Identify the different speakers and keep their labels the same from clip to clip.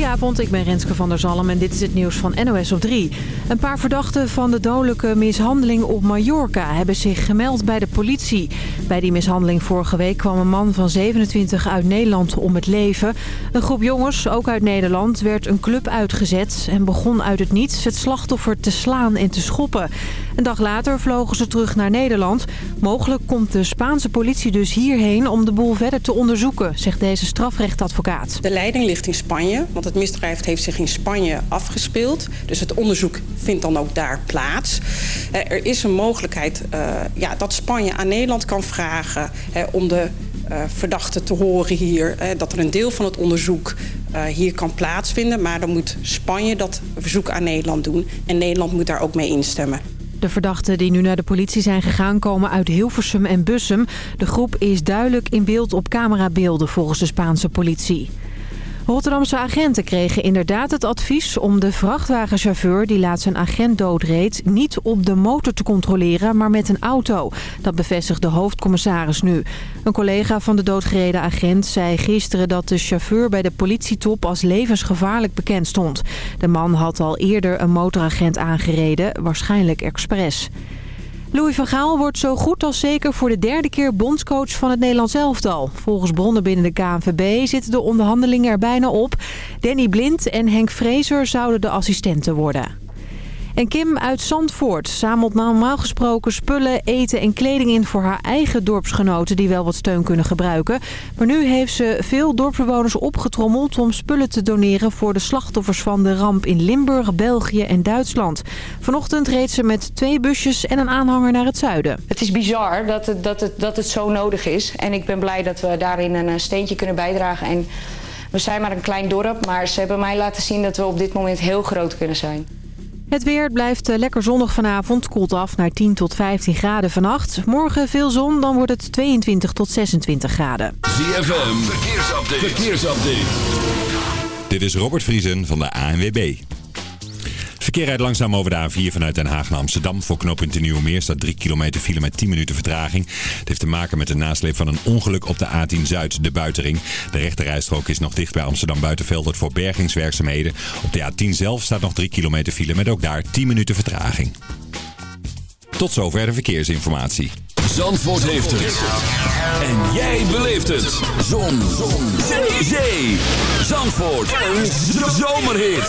Speaker 1: Goedenavond, ik ben Renske van der Zalm en dit is het nieuws van NOS op 3. Een paar verdachten van de dodelijke mishandeling op Mallorca hebben zich gemeld bij de politie. Bij die mishandeling vorige week kwam een man van 27 uit Nederland om het leven. Een groep jongens, ook uit Nederland, werd een club uitgezet en begon uit het niets het slachtoffer te slaan en te schoppen. Een dag later vlogen ze terug naar Nederland. Mogelijk komt de Spaanse politie dus hierheen om de boel verder te onderzoeken, zegt deze strafrechtadvocaat.
Speaker 2: De leiding ligt in Spanje, want het misdrijf heeft zich in Spanje afgespeeld. Dus het onderzoek vindt dan ook daar plaats. Eh, er is een mogelijkheid uh, ja, dat Spanje aan Nederland kan vragen om de uh, verdachten te horen hier. dat er een deel van het onderzoek hier kan plaatsvinden. Maar dan moet Spanje dat verzoek aan Nederland doen. En Nederland moet daar ook mee instemmen.
Speaker 1: De verdachten die nu naar de politie zijn gegaan komen uit Hilversum en Bussum. De groep is duidelijk in beeld op camerabeelden volgens de Spaanse politie. Rotterdamse agenten kregen inderdaad het advies om de vrachtwagenchauffeur die laatst een agent doodreed niet op de motor te controleren, maar met een auto. Dat bevestigt de hoofdcommissaris nu. Een collega van de doodgereden agent zei gisteren dat de chauffeur bij de politietop als levensgevaarlijk bekend stond. De man had al eerder een motoragent aangereden, waarschijnlijk expres. Louis van Gaal wordt zo goed als zeker voor de derde keer bondscoach van het Nederlands elftal. Volgens bronnen binnen de KNVB zitten de onderhandelingen er bijna op. Danny Blind en Henk Vrezer zouden de assistenten worden. En Kim uit Zandvoort zamelt normaal gesproken spullen, eten en kleding in voor haar eigen dorpsgenoten die wel wat steun kunnen gebruiken. Maar nu heeft ze veel dorpsbewoners opgetrommeld om spullen te doneren voor de slachtoffers van de ramp in Limburg, België en Duitsland. Vanochtend reed ze met twee busjes en een aanhanger naar het zuiden.
Speaker 3: Het is bizar dat het, dat het, dat het zo nodig is en ik ben blij dat we daarin een steentje kunnen bijdragen. En we zijn maar een klein dorp, maar ze hebben mij laten zien dat we op dit moment heel groot kunnen zijn.
Speaker 1: Het weer blijft eh, lekker zonnig vanavond. Koelt af naar 10 tot 15 graden vannacht. Morgen veel zon, dan wordt het 22 tot 26 graden.
Speaker 4: ZFM, verkeersupdate. verkeersupdate.
Speaker 5: Dit is Robert Vriesen van de ANWB. Verkeer rijdt langzaam over de A4 vanuit Den Haag naar Amsterdam. Voor knooppunt de Nieuwe Meer staat 3 kilometer file met 10 minuten vertraging. Het heeft te maken met de nasleep van een ongeluk op de A10 Zuid, de buitering. De rechterrijstrook is nog dicht bij Amsterdam Buitenveldert voor bergingswerkzaamheden. Op de A10 zelf staat nog 3 kilometer file met ook daar 10 minuten vertraging. Tot zover de verkeersinformatie.
Speaker 4: Zandvoort heeft het. En jij beleeft het. Zon. Zon. Zee. Zandvoort. Een zomerhit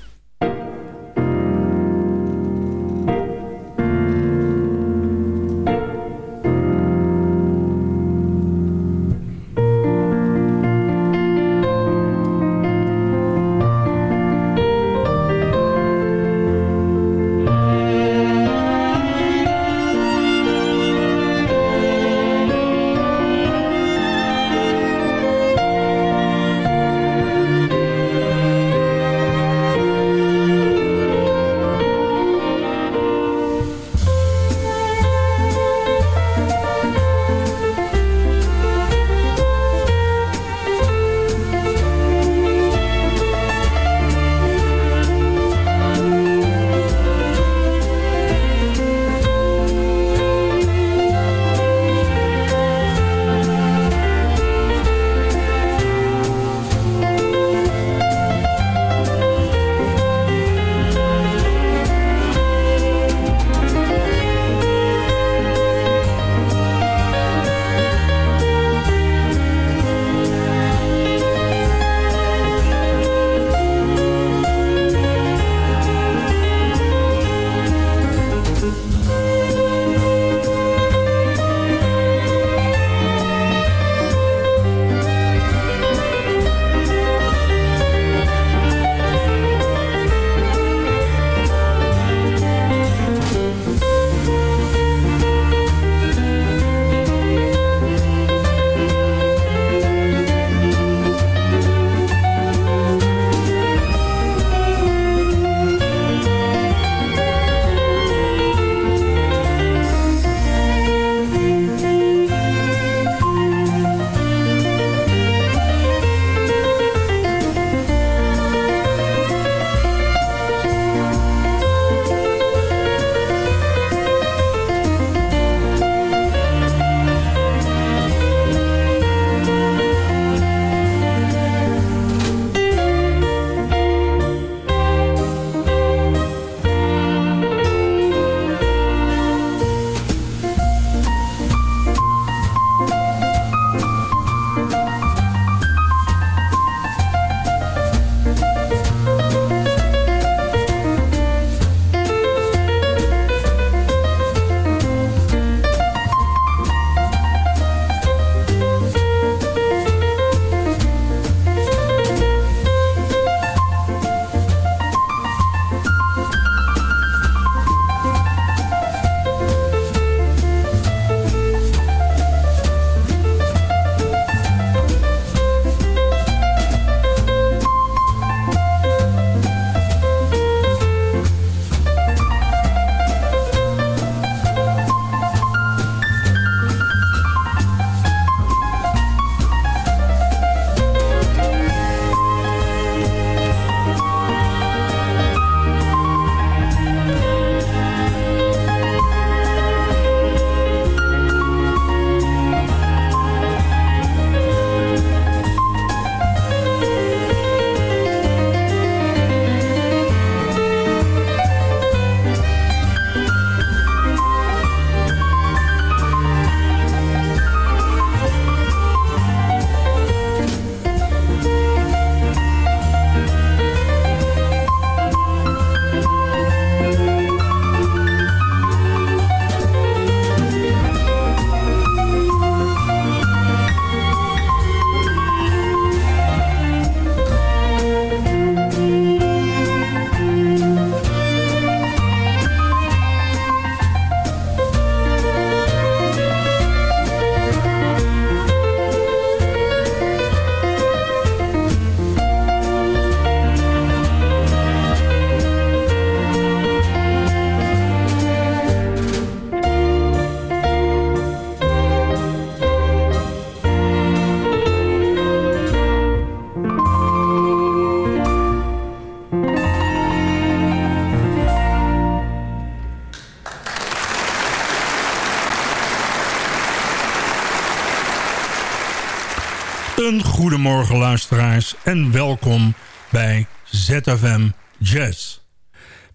Speaker 6: Een goedemorgen luisteraars en welkom bij ZFM Jazz.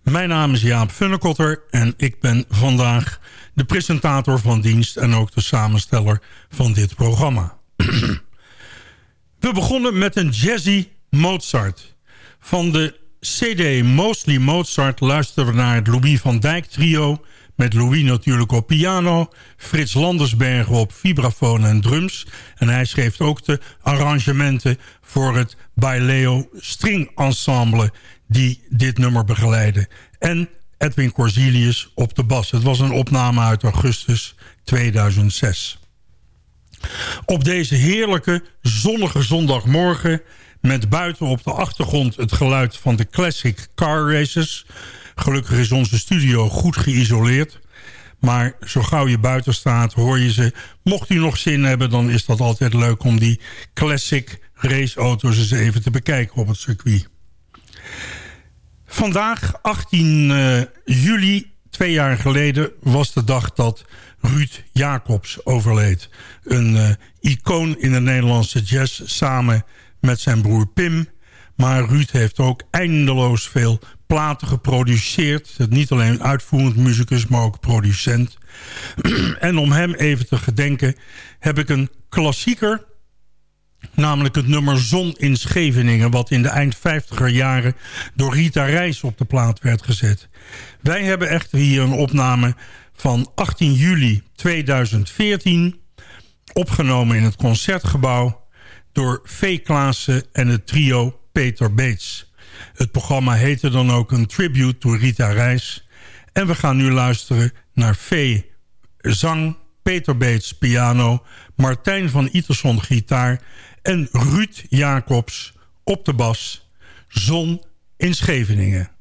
Speaker 6: Mijn naam is Jaap Funnekotter en ik ben vandaag de presentator van dienst... en ook de samensteller van dit programma. We begonnen met een jazzy Mozart. Van de CD Mostly Mozart luisteren we naar het Louis van Dijk trio... met Louis natuurlijk op piano, Frits Landersbergen op vibrafoon en drums... en hij schreef ook de arrangementen voor het Baileo String Ensemble... die dit nummer begeleiden. En Edwin Corsilius op de bas. Het was een opname uit augustus 2006. Op deze heerlijke zonnige zondagmorgen... met buiten op de achtergrond het geluid van de classic car races... gelukkig is onze studio goed geïsoleerd... maar zo gauw je buiten staat hoor je ze... mocht u nog zin hebben, dan is dat altijd leuk... om die classic raceauto's eens even te bekijken op het circuit. Vandaag, 18 uh, eh, juli, twee jaar geleden... was de dag dat Ruud Jacobs overleed. Een uh, icoon in de Nederlandse jazz samen met zijn broer Pim. Maar Ruud heeft ook eindeloos veel platen geproduceerd. Niet alleen uitvoerend muzikus, maar ook producent. en om hem even te gedenken heb ik een klassieker Namelijk het nummer Zon in Scheveningen... wat in de eind 50er jaren door Rita Reis op de plaat werd gezet. Wij hebben echter hier een opname van 18 juli 2014... opgenomen in het Concertgebouw door V. Klaassen en het trio Peter Beets. Het programma heette dan ook een tribute to Rita Reis. En we gaan nu luisteren naar V. Zang, Peter Beets piano... Martijn van Iterson gitaar en Ruud Jacobs op de bas. Zon in Scheveningen.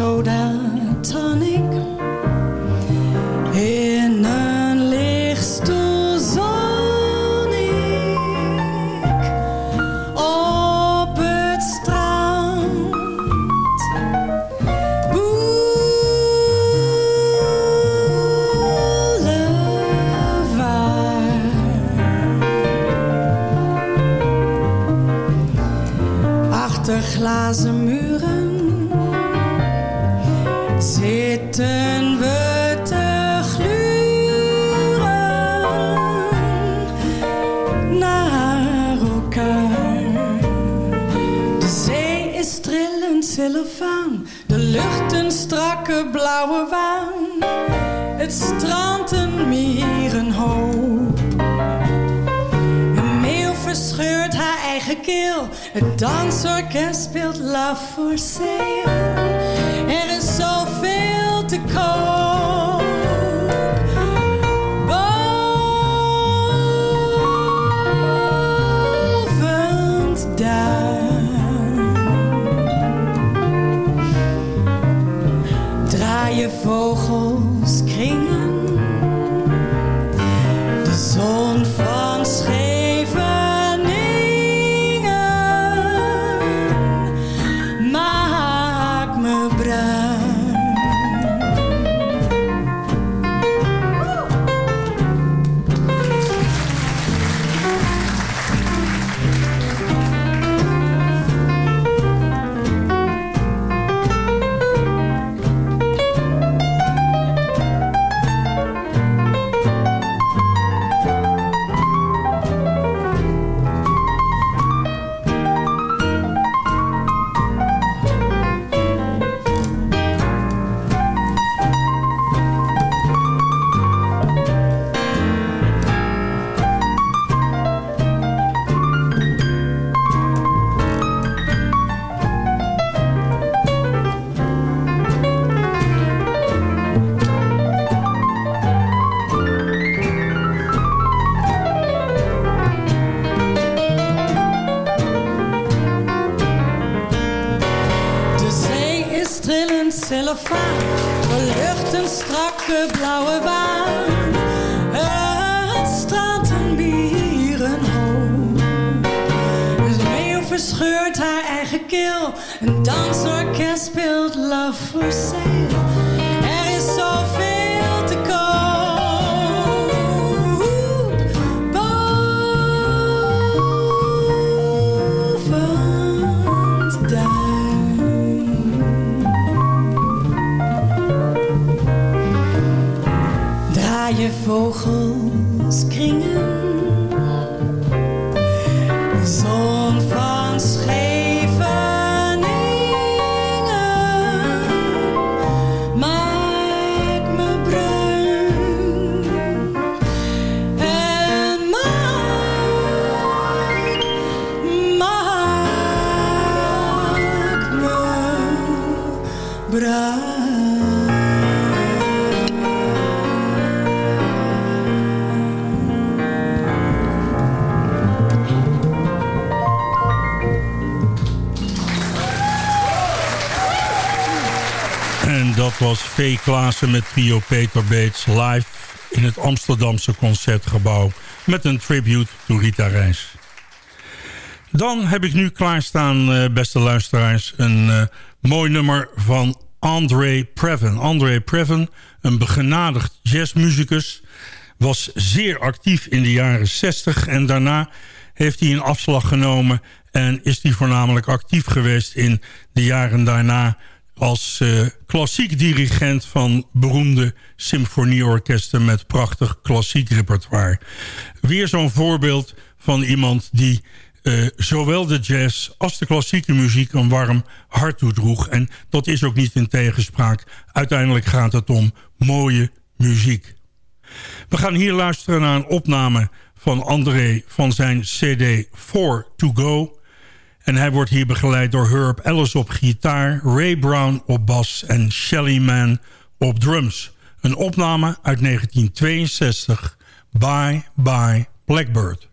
Speaker 6: Soda tonic in een lichtstoel zon ik op het strand. Boulevard. Achter glazen muren keel, het dansorkest speelt Love for Sale. Er is zoveel te koop.
Speaker 7: Je vogels kringen.
Speaker 6: Was V. Klaassen met Pio Peter Beets live in het Amsterdamse Concertgebouw met een tribute to Rita Reis. Dan heb ik nu klaarstaan, eh, beste luisteraars, een uh, mooi nummer van André Previn. André Previn, een begenadigd jazzmuzikus, was zeer actief in de jaren 60 en daarna heeft hij een afslag genomen en is hij voornamelijk actief geweest in de jaren daarna als uh, klassiek dirigent van beroemde symfonieorkesten... met prachtig klassiek repertoire. Weer zo'n voorbeeld van iemand die uh, zowel de jazz als de klassieke muziek een warm hart toedroeg. En dat is ook niet in tegenspraak. Uiteindelijk gaat het om mooie muziek. We gaan hier luisteren naar een opname van André van zijn cd 4 to Go... En hij wordt hier begeleid door Herb Ellis op gitaar... Ray Brown op bas en Shelly Man op drums. Een opname uit 1962. Bye Bye Blackbird.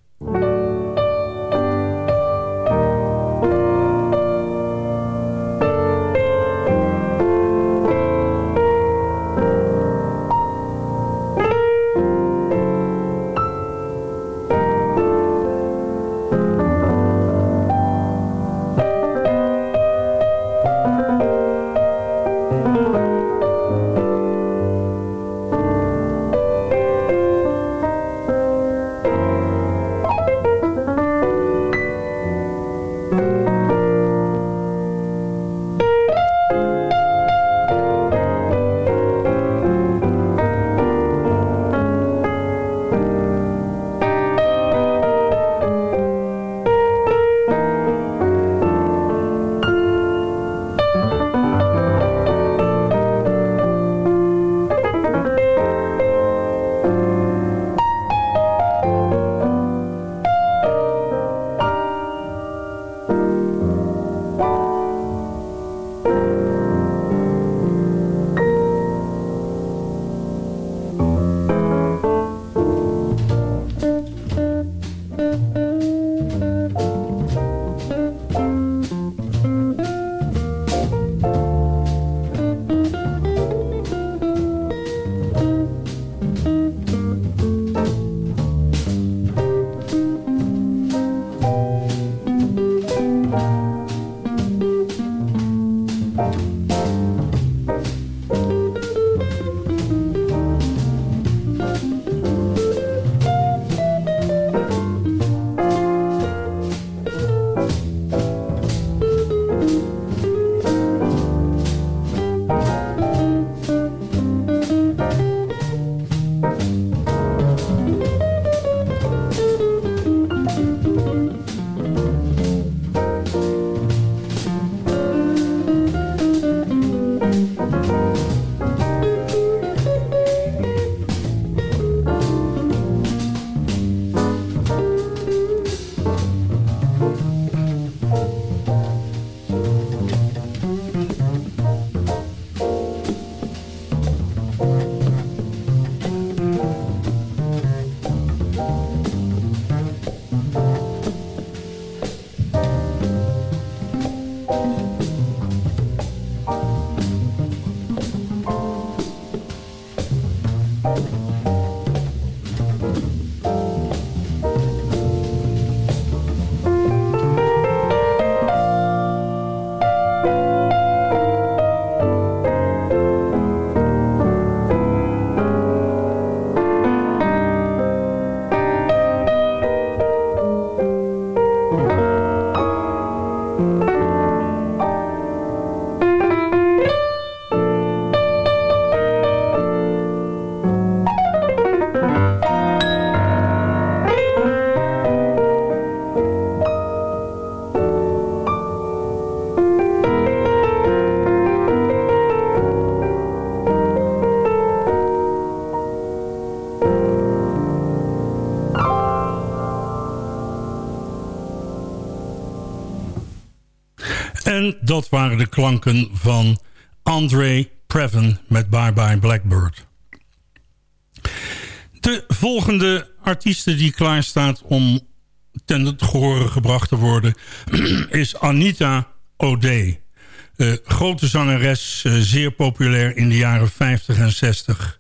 Speaker 6: Dat waren de klanken van Andre Previn met Bye Bye Blackbird. De volgende artieste die klaar staat om ten het gehoren gebracht te worden... is Anita O'Day. Uh, grote zangeres, uh, zeer populair in de jaren 50 en 60.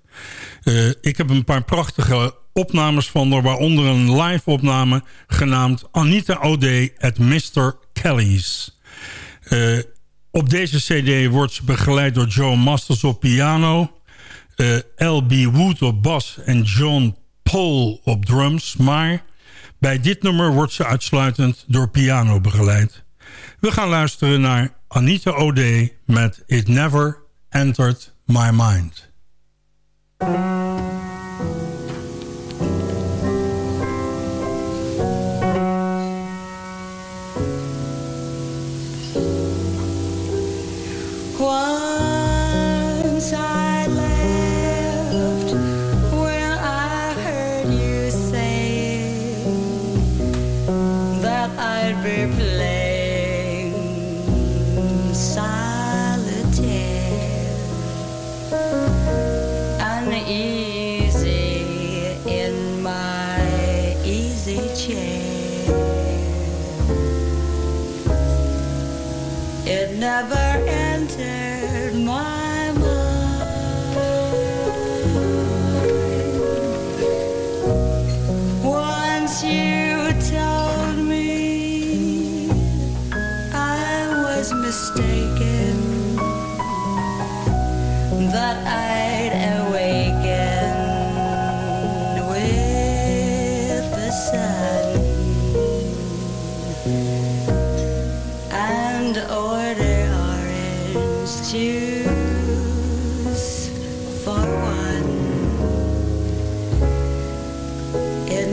Speaker 6: Uh, ik heb een paar prachtige opnames van haar... waaronder een live opname genaamd Anita O'Day at Mr. Kelly's. Op deze cd wordt ze begeleid door Joe Masters op piano... L.B. Wood op bas en John Paul op drums... maar bij dit nummer wordt ze uitsluitend door piano begeleid. We gaan luisteren naar Anita O'Day met It Never Entered My Mind.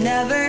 Speaker 8: Never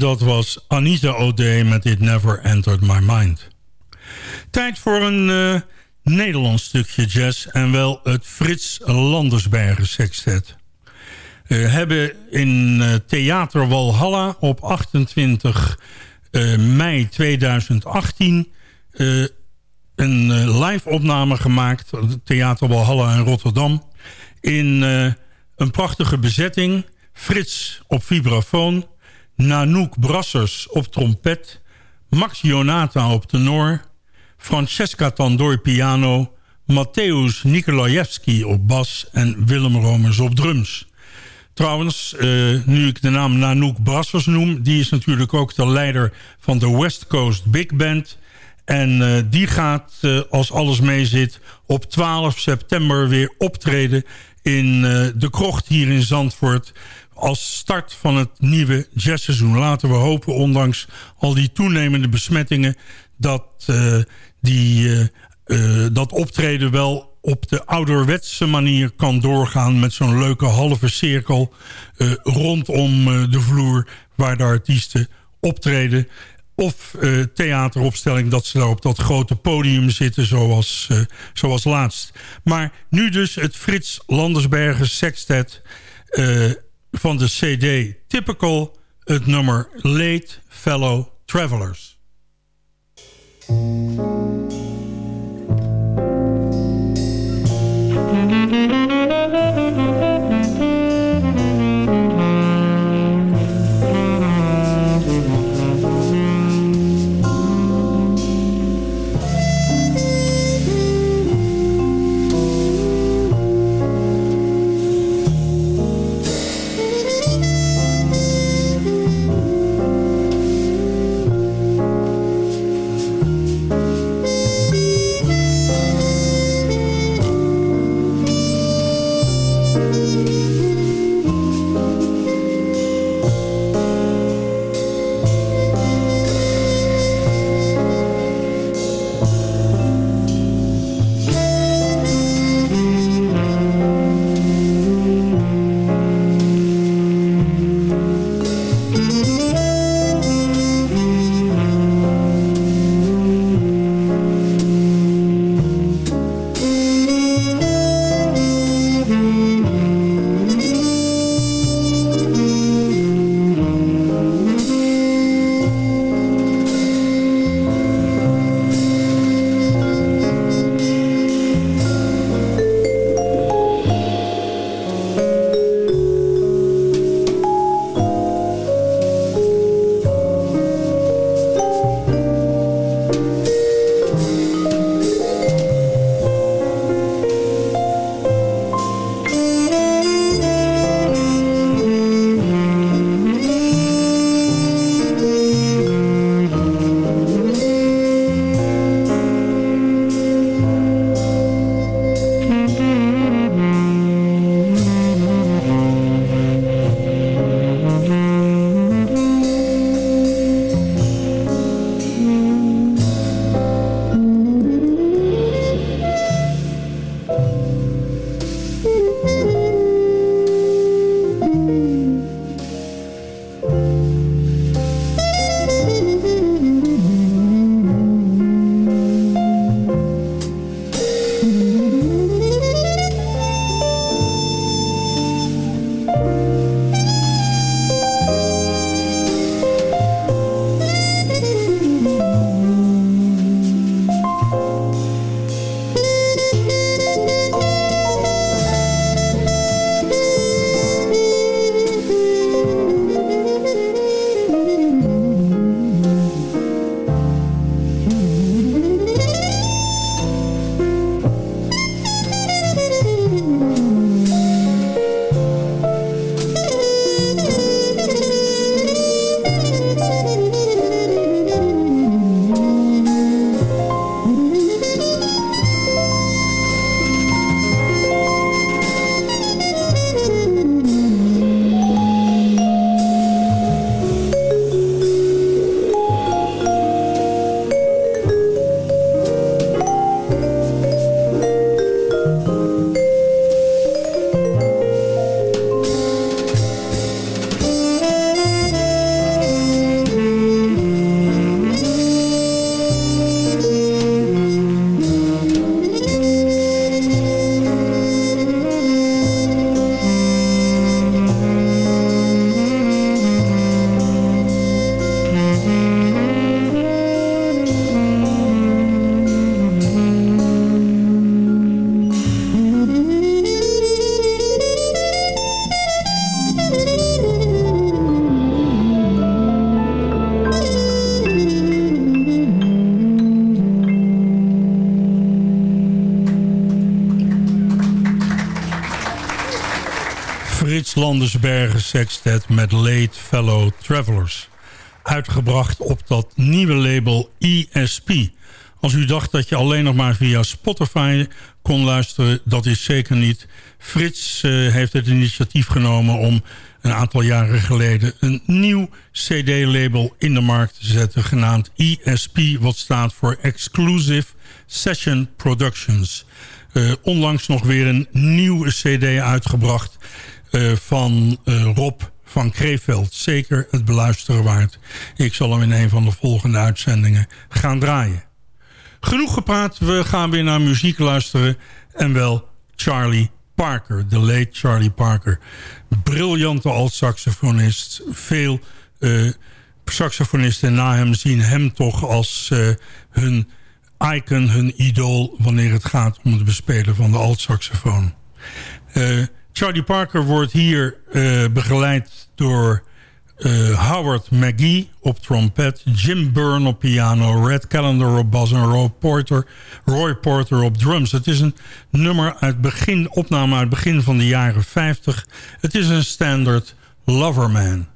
Speaker 6: dat was Anita O'Day met It Never Entered My Mind. Tijd voor een eh, Nederlands stukje jazz... en wel het Frits Landersbergen sextet. We hebben in uh, Theater Walhalla op 28 uh, mei 2018... uh, een live opname gemaakt... Theater Walhalla in Rotterdam... in een prachtige bezetting... Frits op vibrafoon... Nanook Brassers op trompet... Max Jonata op tenor... Francesca Tandoi piano... Mateusz Nikolajewski op bas... en Willem Romers op drums. Trouwens, uh, nu ik de naam Nanook Brassers noem... die is natuurlijk ook de leider van de West Coast Big Band... En uh, die gaat, uh, als alles meezit, op 12 september weer optreden in de krocht hier in Zandvoort als start van het nieuwe jazzseizoen. Laten we hopen, ondanks al die toenemende besmettingen... dat, uh, die, uh, uh, dat optreden wel op de ouderwetse manier kan doorgaan... met zo'n leuke halve cirkel rondom de vloer... waar de artiesten optreden of theateropstelling... dat ze daar op dat grote podium zitten zoals, zoals laatst. Maar nu dus het Frits Landersbergen Sextet... van de cd Typical... het nummer Late Fellow Travelers. Landersbergen Sextet met Late Fellow Travelers. Uitgebracht op dat nieuwe label ESP. Als u dacht dat je alleen nog maar via Spotify kon luisteren, dat is zeker niet. Frits uh, heeft het initiatief genomen om een aantal jaren geleden... een nieuw cd-label in de markt te zetten... genaamd ESP, wat staat voor Exclusive Session Productions. Uh, onlangs nog weer een nieuwe cd uitgebracht... Uh, van uh, Rob van Kreeveld. Zeker het beluisteren waard. Ik zal hem in een van de volgende uitzendingen gaan draaien. Genoeg gepraat, we gaan weer naar muziek luisteren. En wel Charlie Parker, de late Charlie Parker. Briljante alt-saxofonist. Veel uh, saxofonisten na hem zien hem toch als hun icon, hun idool... wanneer het gaat om het bespelen van de alt-saxofoon. Charlie Parker wordt hier begeleid door uh, Howard McGee op trompet, Jim Byrne op piano, Red Callender op bas en Roy Porter, Roy Porter op drums. Het is een nummer uit begin, opname uit begin van de jaren 50. Het is een standard Loverman.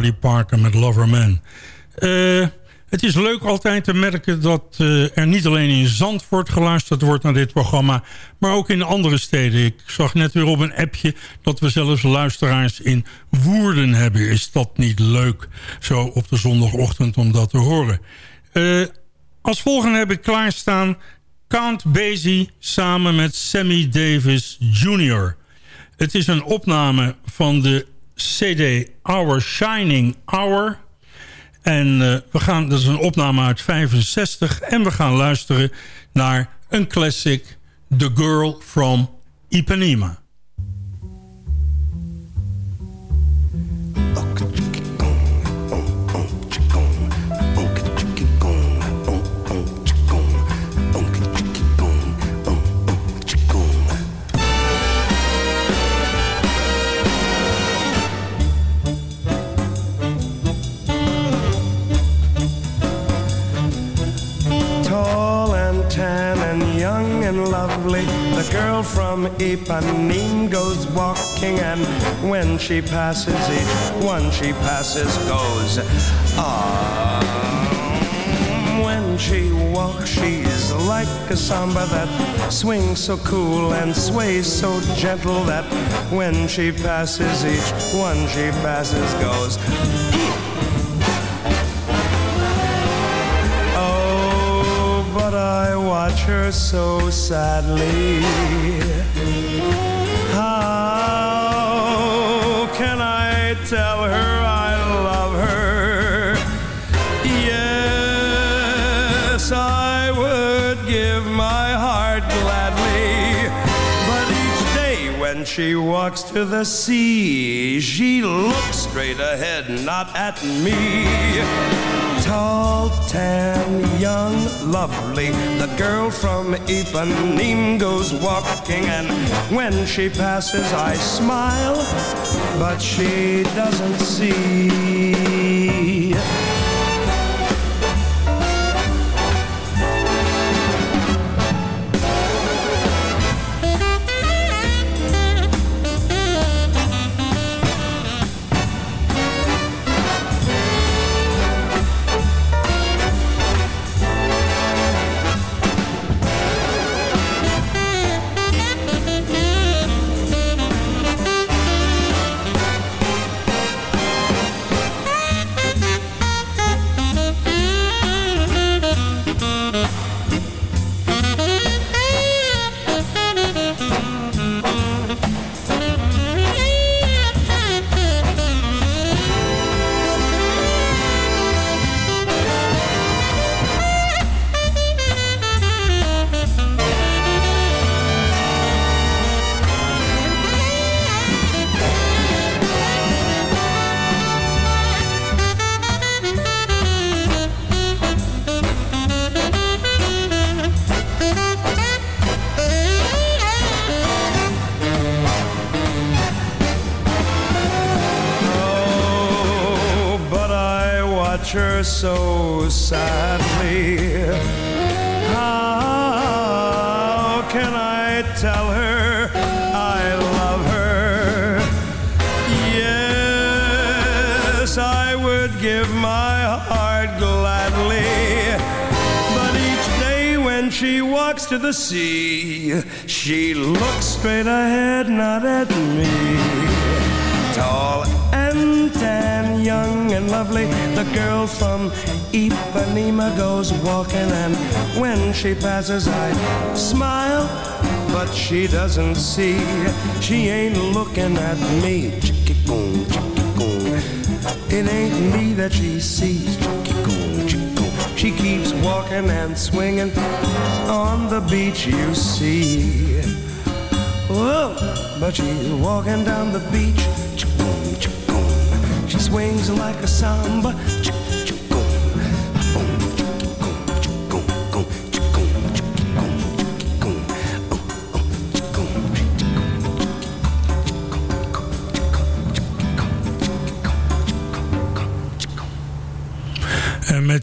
Speaker 6: Charlie Parker met Loverman. Uh, het is leuk altijd te merken dat uh, er niet alleen in Zandvoort geluisterd wordt naar dit programma... maar ook in andere steden. Ik zag net weer op een appje dat we zelfs luisteraars in Woerden hebben. Is dat niet leuk, zo op de zondagochtend om dat te horen? Uh, als volgende heb ik klaarstaan Count Basie samen met Sammy Davis Jr., Het is een opname van de CD Our Shining Hour. En uh, we gaan, dat is een opname uit 65. En we gaan luisteren naar een classic... The Girl from Ipanema.
Speaker 9: Ipanema goes walking, and when she passes, each one she passes goes. Ah. When she walks, she's like a samba that swings so cool and sways so gentle that when she passes, each one she passes goes. Watch her so sadly. How can I tell her I love her? Yes, I would give my heart gladly. But each day when she walks to the sea, she looks straight ahead, not at me tall, tan, young, The girl from Ipanema goes walking, and when she passes, I smile, but she doesn't see. She passes, I smile, but she doesn't see. She ain't looking at me. Chicky boom, chicky boom. It ain't me that she sees. Chicky boom, chicky boom. She keeps walking and swinging on the beach, you see. Whoa, but she's walking down the beach She swings like a samba.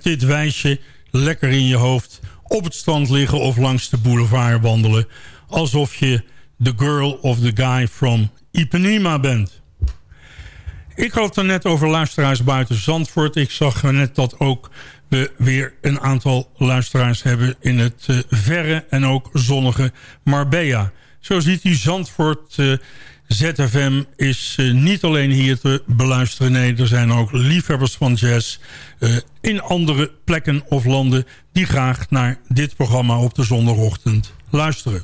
Speaker 6: Dit wijsje lekker in je hoofd op het strand liggen of langs de boulevard wandelen. Alsof je the girl of the guy from Ipanema bent. Ik had het er net over luisteraars buiten Zandvoort. Ik zag net dat ook we weer een aantal luisteraars hebben... in het uh, verre en ook zonnige Marbella. Zo ziet u Zandvoort... Uh, ZFM is uh, niet alleen hier te beluisteren. Nee, er zijn ook liefhebbers van jazz in andere plekken of landen... die graag naar dit programma op de zondagochtend luisteren.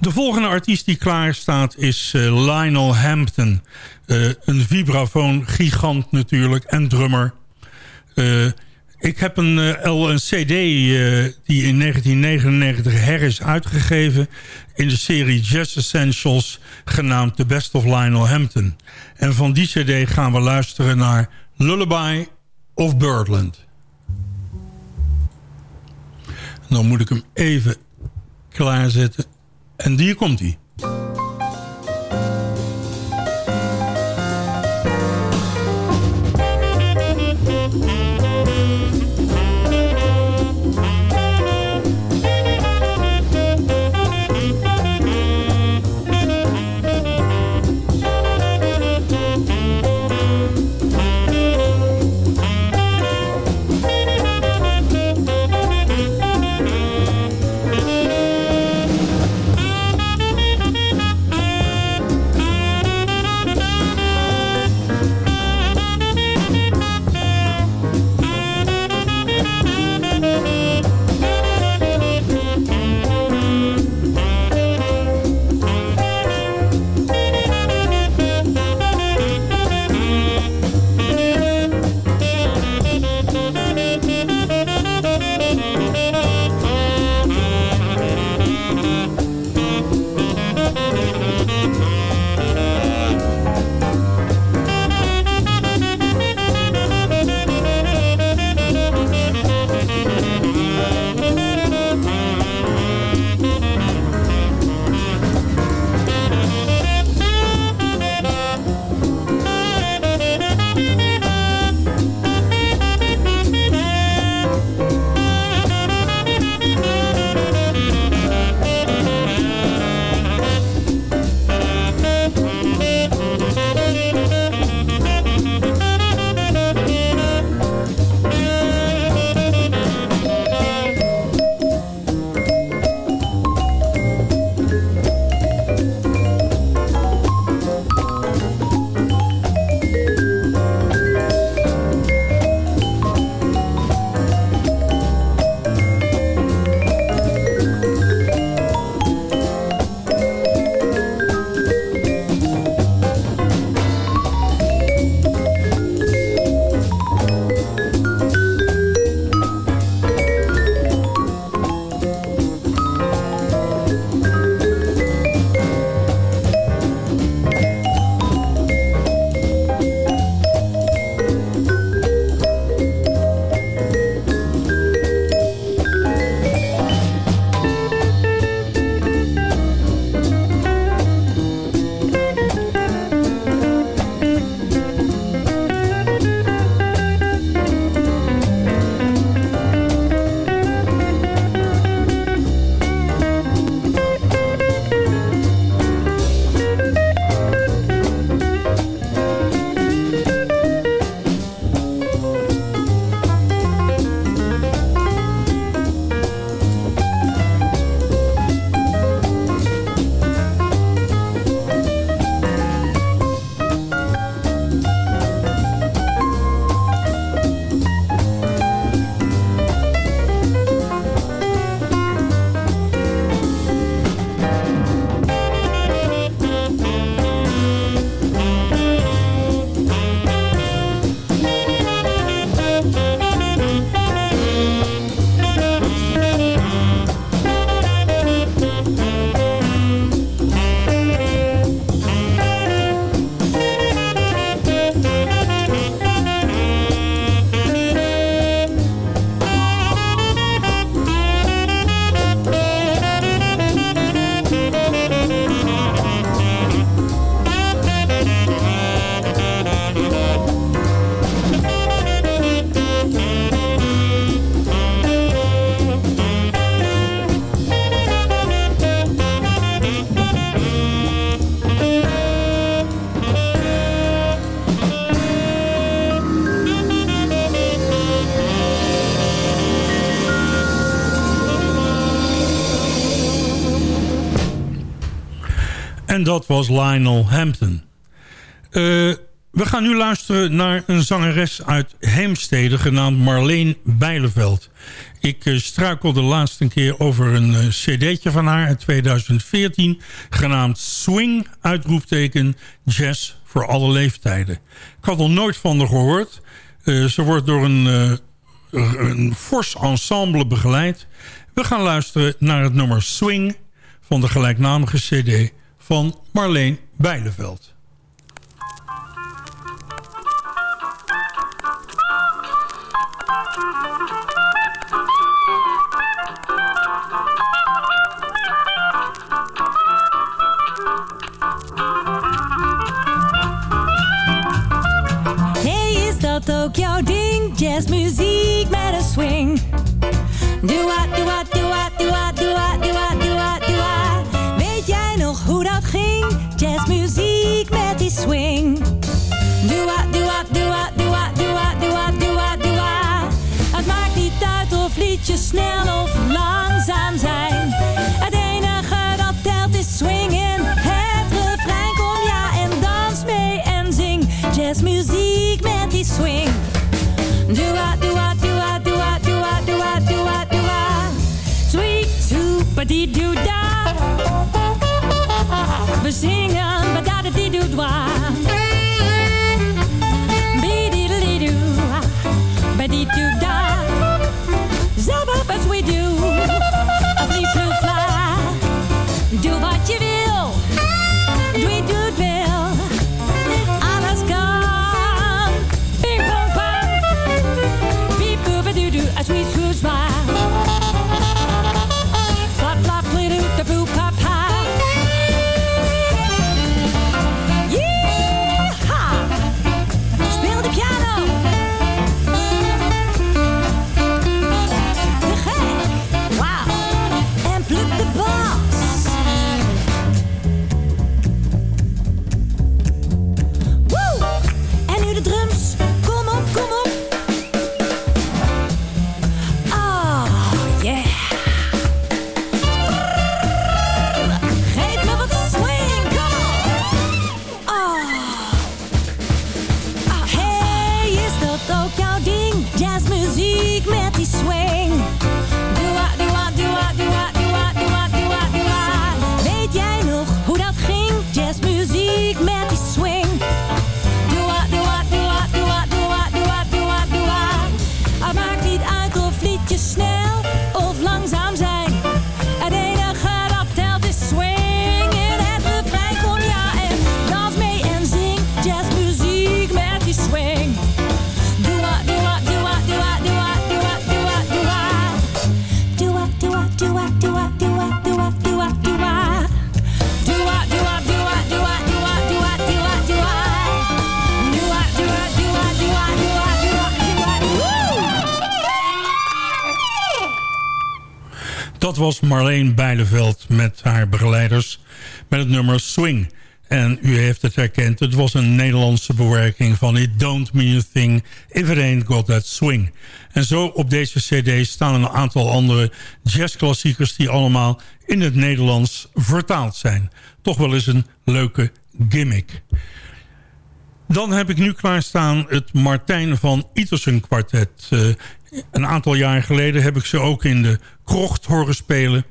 Speaker 6: De volgende artiest die klaar staat is eh, Lionel Hampton. Eh, een vibrafoon gigant natuurlijk en drummer. Eh, ik heb een, eh, een cd eh, die in 1999 her is uitgegeven... in de serie Jazz Essentials genaamd The Best of Lionel Hampton. En van die cd gaan we luisteren naar Lullaby of Birdland. Dan moet ik hem even klaarzetten. En hier komt hij. En dat was Lionel Hampton. Eh, We gaan nu luisteren naar een zangeres uit Heemstede... genaamd Marleen Bijleveld. Ik uh, struikelde laatst een keer over een uh, cd'tje van haar uit 2014... genaamd Swing, uitroepteken Jazz voor alle leeftijden. Ik had er nooit van haar gehoord. Ze wordt door een, een fors ensemble begeleid. We gaan luisteren naar het nummer Swing... van de gelijknamige cd van Marleen Bijleveld.
Speaker 7: ook jouw ding? Jazzmuziek met een swing. Doe wat, doe wat, doe We zingen
Speaker 6: Marleen Bijleveld met haar begeleiders met het nummer Swing. En u heeft het herkend, het was een Nederlandse bewerking van It Don't Mean a Thing If It Ain't Got That Swing. En zo op deze cd staan een aantal andere jazzklassiekers die allemaal in het Nederlands vertaald zijn. Toch wel eens een leuke gimmick. Dan heb ik nu klaarstaan het Martijn van Itersen kwartet. Eh, een aantal jaar geleden heb ik ze ook in de krocht horen spelen.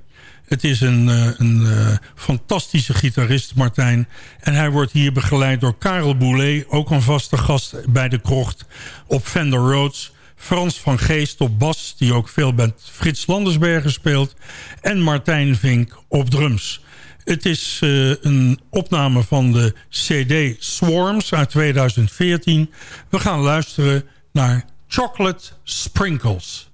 Speaker 6: Het is een, eh, een eh, fantastische gitarist, Martijn. En hij wordt hier begeleid door Karel Boulet... ook een vaste gast bij de krocht op Fender Rhodes... Frans van Geest op bas, die ook veel met Frits Landersbergen speelt... en Martijn Vink op drums. Het is uh, een opname van de CD Swarms uit 2014. We gaan luisteren naar Chocolate Sprinkles.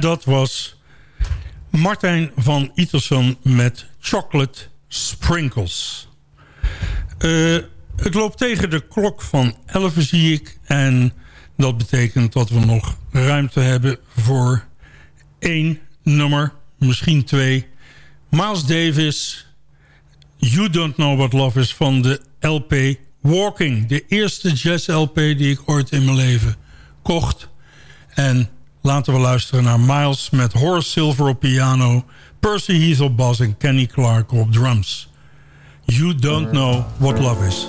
Speaker 6: Dat was Martijn van Iterson met Chocolate Sprinkles. Eh, het loopt tegen de klok van 11 zie ik. En dat betekent dat we nog ruimte hebben voor één nummer, misschien twee. Miles Davis, You Don't Know What Love Is van de LP Walking. De eerste jazz-LP die ik ooit in mijn leven kocht. En laten we luisteren naar Miles met Horace Silver op piano... Percy Heath op bas en Kenny Clark op drums. You Don't Know What Love Is.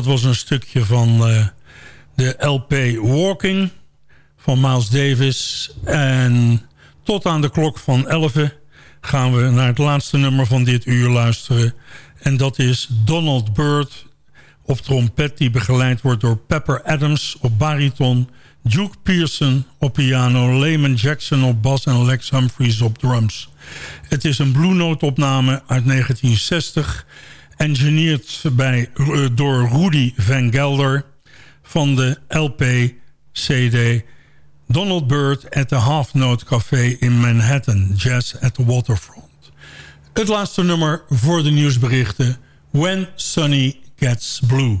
Speaker 6: Dat was een stukje van uh, de LP Walking van Miles Davis. En tot aan de klok van 11 gaan we naar het laatste nummer van dit uur luisteren. En dat is Donald Byrd op trompet... die begeleid wordt door Pepper Adams op bariton... Duke Pearson op piano, Lehman Jackson op bas en Lex Humphries op drums. Het is een Blue Note opname uit 1960... engineerd uh, door Rudy Van Gelder van de LP-CD... Donald Byrd at the Half Note Café in Manhattan, Jazz at the Waterfront. Het laatste nummer voor de nieuwsberichten, When Sunny Gets Blue.